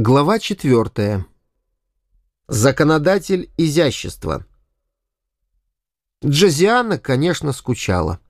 Глава четвертая. Законодатель изящества. Джозиана, конечно, скучала.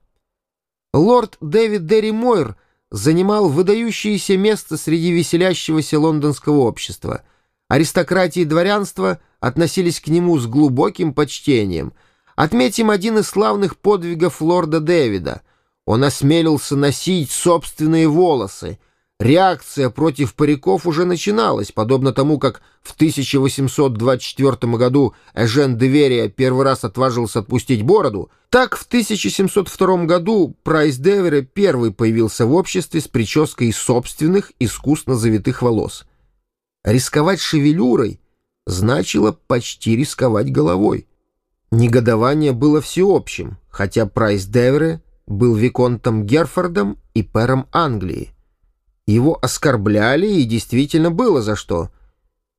Лорд Дэвид Дерри Мойр занимал выдающееся место среди веселящегося лондонского общества. Аристократии и дворянство относились к нему с глубоким почтением. Отметим один из славных подвигов лорда Дэвида. Он осмелился носить собственные волосы — Реакция против париков уже начиналась, подобно тому, как в 1824 году Эжен Девериа первый раз отважился отпустить бороду, так в 1702 году Прайс Девере первый появился в обществе с прической собственных искусно завитых волос. Рисковать шевелюрой значило почти рисковать головой. Негодование было всеобщим, хотя Прайс Девере был виконтом Герфордом и пером Англии. Его оскорбляли, и действительно было за что.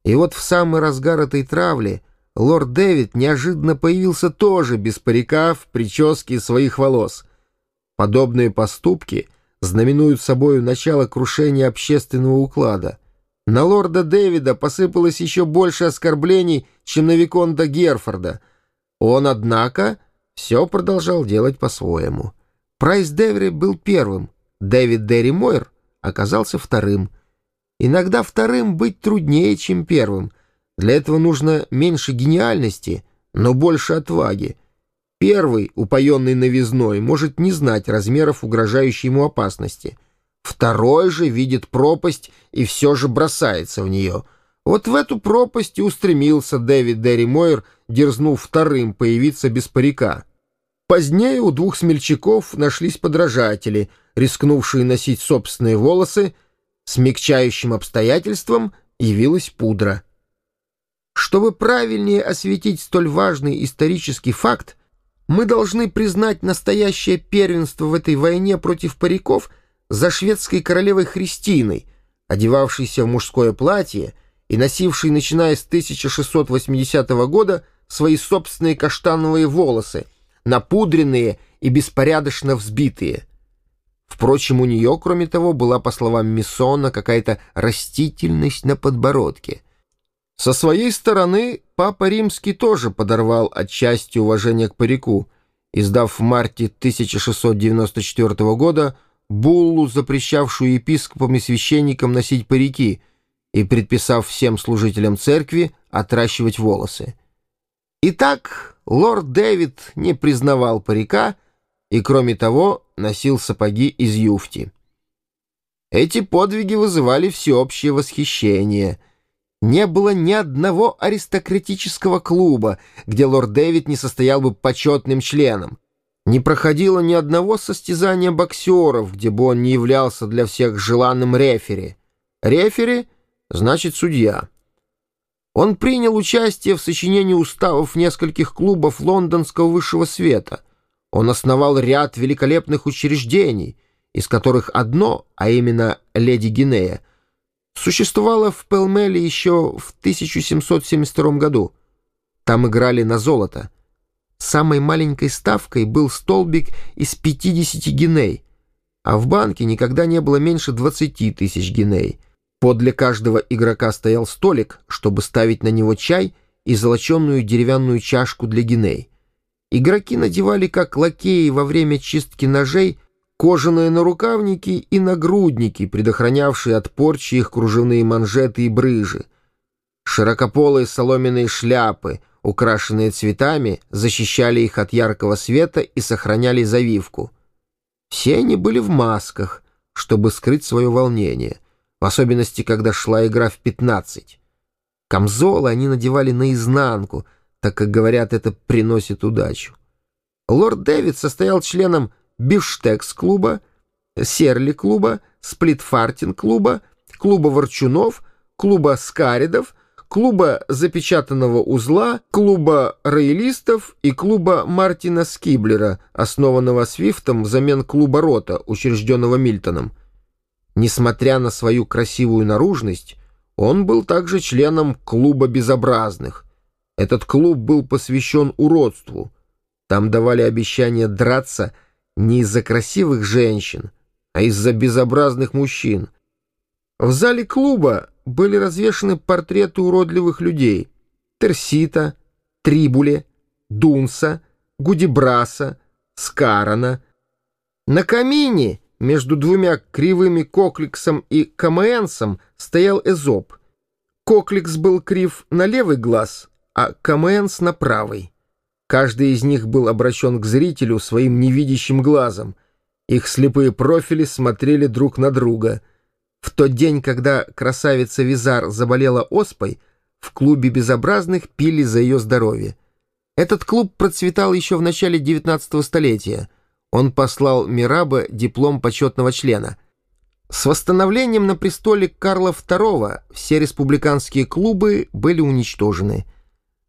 И вот в самый разгар этой травли лорд Дэвид неожиданно появился тоже без парика в прическе своих волос. Подобные поступки знаменуют собою начало крушения общественного уклада. На лорда Дэвида посыпалось еще больше оскорблений, чем на Виконта Герфорда. Он, однако, все продолжал делать по-своему. Прайс Деври был первым, Дэвид Дерри Мойр — оказался вторым. Иногда вторым быть труднее, чем первым. Для этого нужно меньше гениальности, но больше отваги. Первый, упоенный новизной, может не знать размеров угрожающей ему опасности. Второй же видит пропасть и все же бросается в нее. Вот в эту пропасть и устремился Дэвид Дерри Мойер, дерзнув вторым появиться без парика. Позднее у двух смельчаков нашлись подражатели — рискнувшие носить собственные волосы, смягчающим обстоятельством явилась пудра. Чтобы правильнее осветить столь важный исторический факт, мы должны признать настоящее первенство в этой войне против париков за шведской королевой Христиной, одевавшейся в мужское платье и носившей, начиная с 1680 года, свои собственные каштановые волосы, напудренные и беспорядочно взбитые — Впрочем, у нее, кроме того, была, по словам Миссона, какая-то растительность на подбородке. Со своей стороны, Папа Римский тоже подорвал отчасти уважение к парику, издав в марте 1694 года буллу, запрещавшую епископам и священникам носить парики и предписав всем служителям церкви отращивать волосы. Итак, лорд Дэвид не признавал парика и, кроме того, носил сапоги из юфти. Эти подвиги вызывали всеобщее восхищение. Не было ни одного аристократического клуба, где лорд Дэвид не состоял бы почетным членом. Не проходило ни одного состязания боксеров, где бы он не являлся для всех желанным рефери. Рефери — значит судья. Он принял участие в сочинении уставов нескольких клубов лондонского высшего света — он основал ряд великолепных учреждений, из которых одно, а именно «Леди Гинея», существовало в Пелмеле еще в 1772 году. Там играли на золото. Самой маленькой ставкой был столбик из 50 гиней, а в банке никогда не было меньше 20 тысяч гиней. Подле каждого игрока стоял столик, чтобы ставить на него чай и золоченную деревянную чашку для гиней. Игроки надевали, как лакеи во время чистки ножей, кожаные нарукавники и нагрудники, предохранявшие от порчи их кружевные манжеты и брыжи. Широкополые соломенные шляпы, украшенные цветами, защищали их от яркого света и сохраняли завивку. Все они были в масках, чтобы скрыть свое волнение, в особенности, когда шла игра в пятнадцать. Камзолы они надевали наизнанку — так как, говорят, это приносит удачу. Лорд Дэвид состоял членом Бифштекс-клуба, Серли-клуба, Сплитфартинг-клуба, клуба Ворчунов, клуба Скаридов, клуба запечатанного узла, клуба роялистов и клуба Мартина Скиблера, основанного Свифтом взамен клуба Рота, учрежденного Мильтоном. Несмотря на свою красивую наружность, он был также членом клуба безобразных, этот клуб был посвящен уродству. Там давали обещание драться не из-за красивых женщин, а из-за безобразных мужчин. В зале клуба были развешаны портреты уродливых людей — Терсита, Трибуле, Дунса, Гудибраса, Скарана. На камине между двумя кривыми Кокликсом и Камаэнсом стоял Эзоп. Кокликс был крив на левый глаз, а Камаэнс на правый. Каждый из них был обращен к зрителю своим невидящим глазом. Их слепые профили смотрели друг на друга. В тот день, когда красавица Визар заболела оспой, в клубе безобразных пили за ее здоровье. Этот клуб процветал еще в начале XIX столетия. Он послал Мираба диплом почетного члена. С восстановлением на престоле Карла II все республиканские клубы были уничтожены.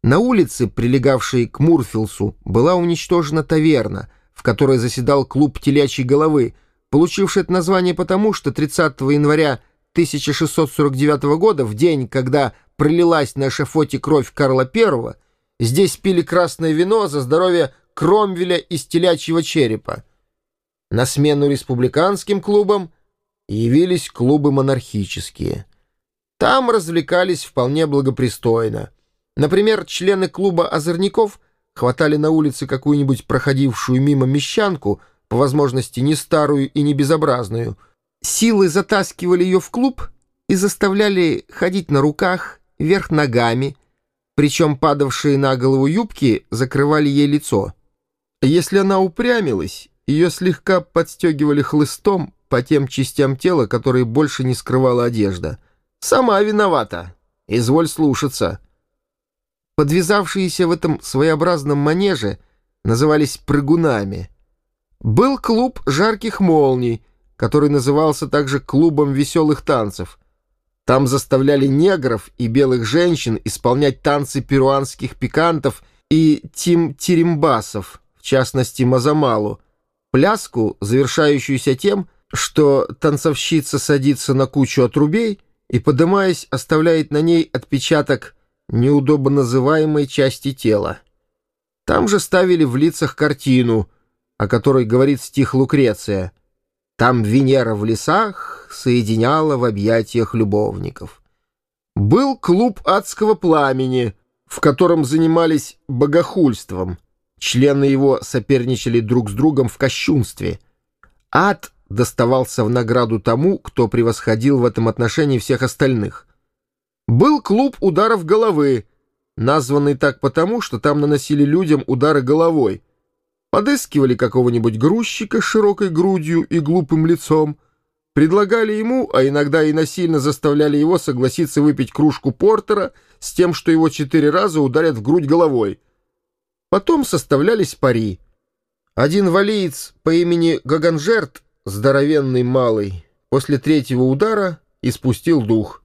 На улице, прилегавшей к Мурфилсу, была уничтожена таверна, в которой заседал клуб телячьей головы, получивший это название потому, что 30 января 1649 года, в день, когда пролилась на эшафоте кровь Карла I, Здесь пили красное вино за здоровье Кромвеля из телячьего черепа. На смену республиканским клубам явились клубы монархические. Там развлекались вполне благопристойно. Например, члены клуба озорников хватали на улице какую-нибудь проходившую мимо мещанку, по возможности не старую и не безобразную, силы затаскивали ее в клуб и заставляли ходить на руках, вверх ногами, причем падавшие на голову юбки закрывали ей лицо. Если она упрямилась, ее слегка подстегивали хлыстом по тем частям тела, которые больше не скрывала одежда. «Сама виновата. Изволь слушаться». Подвязавшиеся в этом своеобразном манеже назывались прыгунами. Был клуб жарких молний, который назывался также клубом веселых танцев — там заставляли негров и белых женщин исполнять танцы перуанских пикантов и тим-тиримбасов, в частности Мазамалу, пляску, завершающуюся тем, что танцовщица садится на кучу отрубей и, подымаясь, оставляет на ней отпечаток неудобно называемой части тела. Там же ставили в лицах картину, о которой говорит стих Лукреция — там Венера в лесах соединяла в объятиях любовников. Был клуб адского пламени, в котором занимались богохульством. Члены его соперничали друг с другом в кощунстве. Ад доставался в награду тому, кто превосходил в этом отношении всех остальных. Был клуб ударов головы, названный так потому, что там наносили людям удары головой — подыскивали какого-нибудь грузчика с широкой грудью и глупым лицом, предлагали ему, а иногда и насильно заставляли его согласиться выпить кружку портера с тем, что его четыре раза ударят в грудь головой. Потом составлялись пари. Один валиец по имени Гаганжерт, здоровенный малый, после третьего удара испустил дух.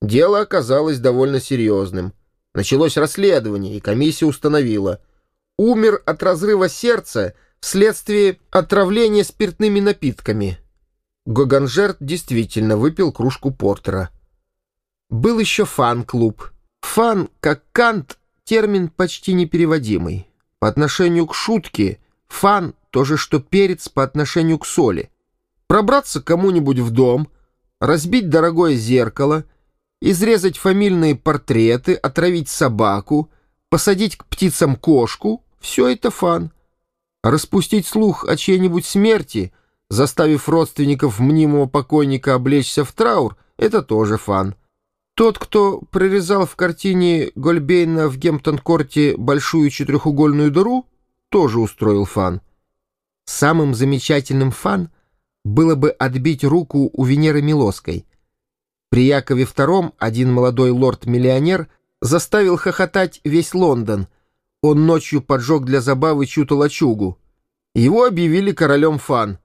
Дело оказалось довольно серьезным. Началось расследование, и комиссия установила — умер от разрыва сердца вследствие отравления спиртными напитками. Гоганжерт действительно выпил кружку портера. Был еще фан-клуб. Фан, как кант, термин почти непереводимый. По отношению к шутке фан — то же, что перец по отношению к соли. Пробраться кому-нибудь в дом, разбить дорогое зеркало, изрезать фамильные портреты, отравить собаку, посадить к птицам кошку — все это фан. Распустить слух о чьей-нибудь смерти, заставив родственников мнимого покойника облечься в траур, это тоже фан. Тот, кто прорезал в картине Гольбейна в Гемптон-корте большую четырехугольную дыру, тоже устроил фан. Самым замечательным фан было бы отбить руку у Венеры Милоской. При Якове II один молодой лорд-миллионер заставил хохотать весь Лондон — он ночью поджег для забавы чью-то лачугу. Его объявили королем фан.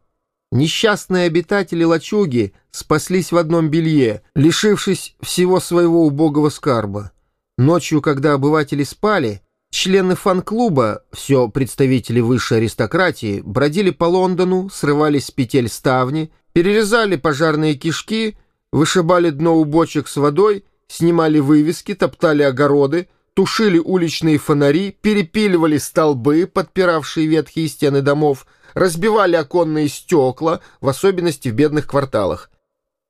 Несчастные обитатели лачуги спаслись в одном белье, лишившись всего своего убогого скарба. Ночью, когда обыватели спали, члены фан-клуба, все представители высшей аристократии, бродили по Лондону, срывали с петель ставни, перерезали пожарные кишки, вышибали дно у бочек с водой, снимали вывески, топтали огороды, тушили уличные фонари, перепиливали столбы, подпиравшие ветхие стены домов, разбивали оконные стекла, в особенности в бедных кварталах.